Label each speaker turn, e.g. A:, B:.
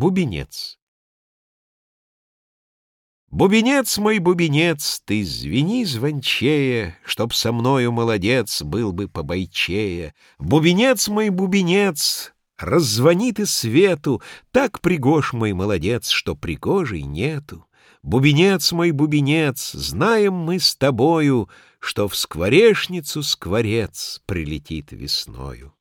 A: Бубенец Бубенец мой, бубенец, ты звени звончее, Чтоб со мною молодец был бы побойчее. Бубенец мой, бубенец, раззвони ты свету, Так пригож мой молодец, что пригожей нету. Бубенец мой, бубенец, знаем мы с тобою, Что в скворешницу скворец прилетит весною.